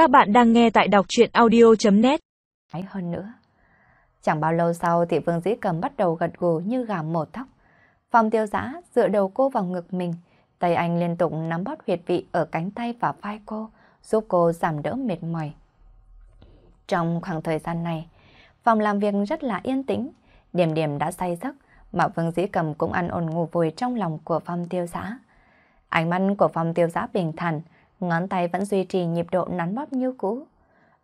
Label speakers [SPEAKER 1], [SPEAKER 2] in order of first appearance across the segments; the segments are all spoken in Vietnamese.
[SPEAKER 1] Các bạn đang nghe tại đọc chuyện audio.net
[SPEAKER 2] Hơn nữa. Chẳng bao lâu sau thì Vương Dĩ Cầm bắt đầu gật gù như gà mổ tóc. Phòng tiêu giã dựa đầu cô vào ngực mình. Tay anh liên tục nắm bóp huyệt vị ở cánh tay và vai cô, giúp cô giảm đỡ mệt mỏi. Trong khoảng thời gian này, phòng làm việc rất là yên tĩnh. Điểm điểm đã say giấc, mà Vương Dĩ Cầm cũng ăn ổn ngủ vùi trong lòng của phòng tiêu giã. Ánh mắt của phòng tiêu giã bình thản, ngón tay vẫn duy trì nhịp độ nắn bóp như cũ.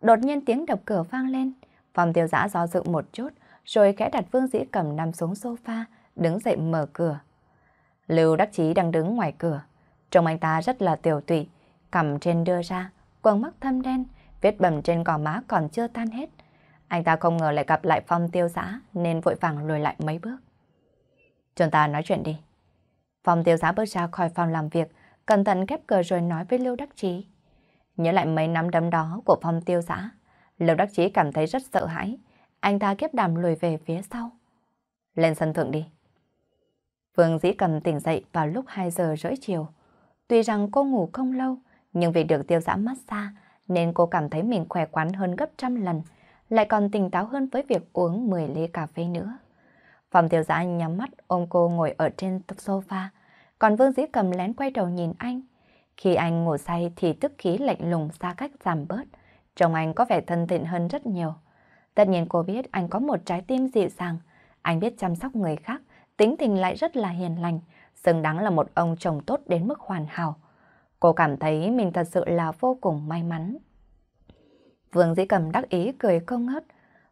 [SPEAKER 2] Đột nhiên tiếng đập cửa vang lên, phòng tiêu giã do dự một chút, rồi khẽ đặt Vương Dĩ Cầm nằm xuống sofa, đứng dậy mở cửa. Lưu Đắc Chí đang đứng ngoài cửa, trông anh ta rất là tiểu tụy, cằm trên đưa ra, quần mắt thâm đen, vết bầm trên gò má còn chưa tan hết. Anh ta không ngờ lại gặp lại phong tiêu giã nên vội vàng lùi lại mấy bước. Chúng ta nói chuyện đi. Phong tiêu giã bước ra khỏi phòng làm việc, cẩn thận khép cửa rồi nói với Lưu Đắc Chí. Nhớ lại mấy năm đấm đó của phong tiêu giã, Lưu Đắc Chí cảm thấy rất sợ hãi. Anh ta kiếp đàm lùi về phía sau. Lên sân thượng đi. Vương Dĩ cầm tỉnh dậy vào lúc 2 giờ rưỡi chiều. Tuy rằng cô ngủ không lâu, nhưng vì được tiêu giã massage nên cô cảm thấy mình khỏe khoắn hơn gấp trăm lần, lại còn tỉnh táo hơn với việc uống 10 ly cà phê nữa. Phòng tiêu giã nhắm mắt ôm cô ngồi ở trên sofa, còn Vương Dĩ cầm lén quay đầu nhìn anh. Khi anh ngủ say thì tức khí lạnh lùng xa cách giảm bớt, trông anh có vẻ thân thiện hơn rất nhiều. Tất nhiên cô biết anh có một trái tim dịu dàng, anh biết chăm sóc người khác, tính tình lại rất là hiền lành, xứng đáng là một ông chồng tốt đến mức hoàn hảo. Cô cảm thấy mình thật sự là vô cùng may mắn. Vương Dĩ Cầm đắc ý cười không ngớt.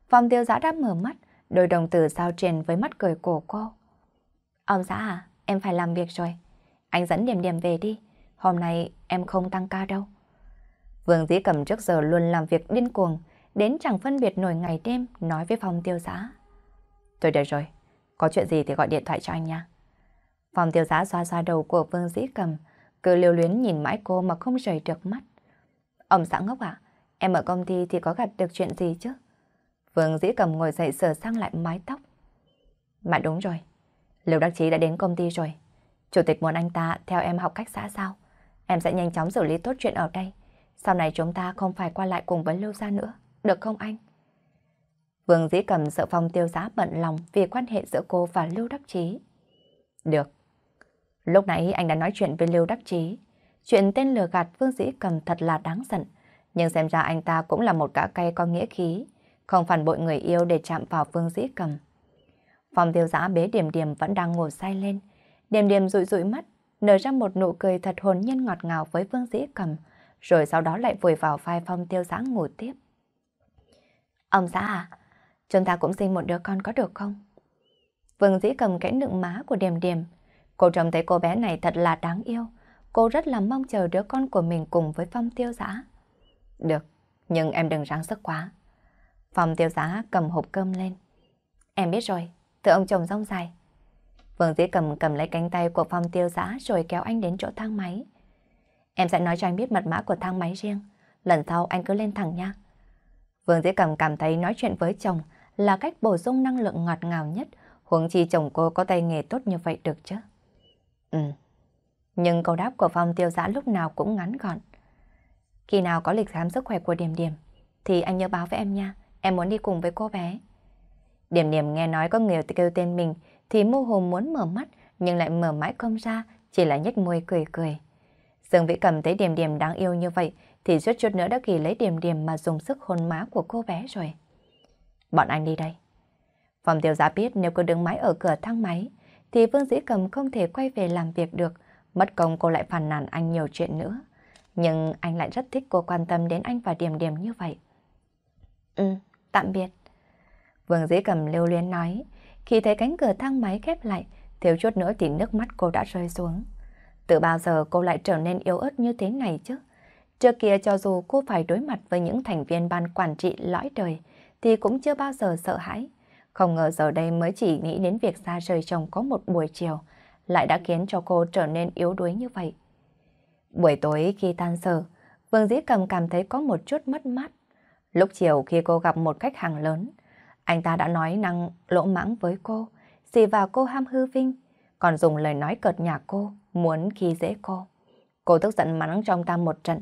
[SPEAKER 2] Phòng tiêu giã đã mở mắt, đôi đồng tử giao truyền với mắt cười của cô. Ông xã à, em phải làm việc rồi. Anh dẫn điểm điểm về đi, hôm nay em không tăng ca đâu. Vương Dĩ Cầm trước giờ luôn làm việc điên cuồng, đến chẳng phân biệt nổi ngày đêm nói với phòng tiêu giá. Tôi được rồi, có chuyện gì thì gọi điện thoại cho anh nha. Phòng tiêu giá xoa xoa đầu của Vương Dĩ Cầm, cứ liều luyến nhìn mãi cô mà không rời được mắt. Ông xã ngốc ạ, em ở công ty thì có gặp được chuyện gì chứ? Vương Dĩ Cầm ngồi dậy sờ sang lại mái tóc. Mà đúng rồi, Lưu Đắc Chí đã đến công ty rồi. Chủ tịch muốn anh ta theo em học cách xã giao. Em sẽ nhanh chóng xử lý tốt chuyện ở đây. Sau này chúng ta không phải qua lại cùng với Lưu Gia nữa. Được không anh? Vương Dĩ Cầm, sợ phong tiêu giá bận lòng vì quan hệ giữa cô và Lưu Đắc Chí. Được. Lúc nãy anh đã nói chuyện với Lưu Đắc Chí. Chuyện tên lừa gạt Vương Dĩ Cầm thật là đáng giận. Nhưng xem ra anh ta cũng là một gã cây có nghĩa khí. Không phản bội người yêu để chạm vào Vương Dĩ Cầm. Phòng tiêu giã bế điểm điểm vẫn đang ngồi say lên. Điểm điểm rụi rụi mắt, nở ra một nụ cười thật hồn nhiên ngọt ngào với Vương Dĩ Cầm, rồi sau đó lại vùi vào vai phong tiêu giã ngủ tiếp. Ông xã à, chúng ta cũng sinh một đứa con có được không? Vương Dĩ Cầm kẽ nựng má của điểm điểm. Cô trông thấy cô bé này thật là đáng yêu. Cô rất là mong chờ đứa con của mình cùng với phong tiêu giã. Được, nhưng em đừng ráng sức quá. Phong tiêu giã cầm hộp cơm lên. Em biết rồi, thưa ông chồng rong dài. Vương Dĩ cầm cầm lấy cánh tay của Phong Tiêu Giã rồi kéo anh đến chỗ thang máy. Em sẽ nói cho anh biết mật mã của thang máy riêng. Lần sau anh cứ lên thẳng nha. Vương Dĩ cầm cảm thấy nói chuyện với chồng là cách bổ sung năng lượng ngọt ngào nhất, huống chi chồng cô có tay nghề tốt như vậy được chứ. Ừ. Nhưng câu đáp của Phong Tiêu Giã lúc nào cũng ngắn gọn. Khi nào có lịch khám sức khỏe của Điểm Điểm, thì anh nhớ báo với em nha. Em muốn đi cùng với cô bé. Điểm Điểm nghe nói có người kêu tên mình, thì mô hồ muốn mở mắt nhưng lại mở mãi không ra, chỉ là nhếch môi cười cười. Dương Vĩ cầm thấy điểm điểm đáng yêu như vậy thì suốt chút nữa đã kỳ lấy điểm điểm mà dùng sức hôn má của cô bé rồi. Bọn anh đi đây. Phòng tiêu giá biết nếu cứ đứng mãi ở cửa thang máy thì Vương Dĩ Cầm không thể quay về làm việc được, mất công cô lại phàn nàn anh nhiều chuyện nữa. Nhưng anh lại rất thích cô quan tâm đến anh và điểm điểm như vậy. Ừ, tạm biệt. Vương Dĩ Cầm lưu luyến nói, khi thấy cánh cửa thang máy khép lại, thiếu chút nữa thì nước mắt cô đã rơi xuống. Từ bao giờ cô lại trở nên yếu ớt như thế này chứ? Trước kia cho dù cô phải đối mặt với những thành viên ban quản trị lõi đời, thì cũng chưa bao giờ sợ hãi. Không ngờ giờ đây mới chỉ nghĩ đến việc xa rời chồng có một buổi chiều, lại đã khiến cho cô trở nên yếu đuối như vậy. Buổi tối khi tan sở, Vương Dĩ Cầm cảm thấy có một chút mất mát. Lúc chiều khi cô gặp một khách hàng lớn, anh ta đã nói năng lỗ mãng với cô, xì vào cô ham hư vinh, còn dùng lời nói cợt nhả cô, muốn khi dễ cô. Cô tức giận mắng trong ta một trận.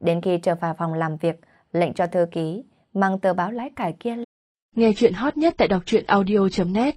[SPEAKER 2] Đến khi trở vào phòng làm việc, lệnh cho thư ký, mang tờ báo lái cải kia.
[SPEAKER 3] Nghe chuyện hot nhất tại đọc truyện audio.net